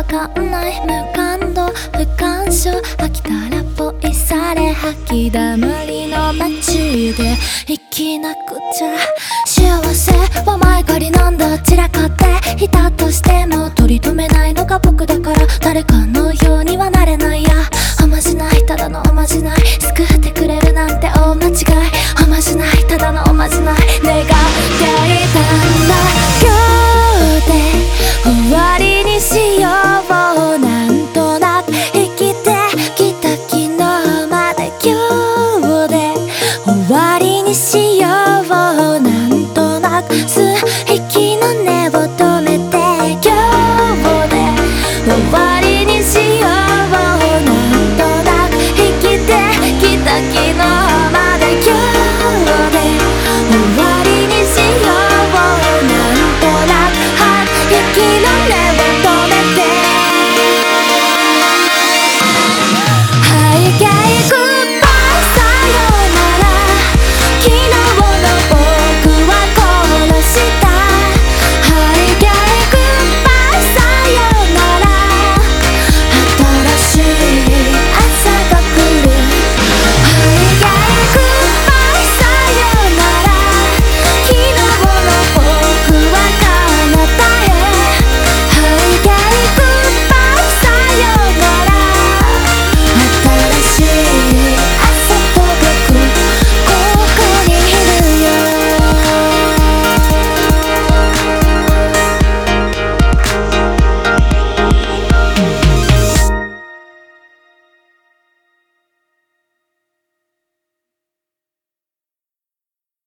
わかんない。無感動不感症飽きたらぽいされ吐きだ無りの街で生きなくちゃ幸せは前借りなんだ散らかってい。たとしても取り留めない。のが僕だから誰かのようにはなれない。やおまじない。ただのおまじない。救ってくれるなんて大間違い。おまじない。ただのおまじない。しようなんとなく数匹の根を止めて今日で終わりにしようなんとなく生きてきた昨日まで今日で終わりにしようなんとなく半匹の根を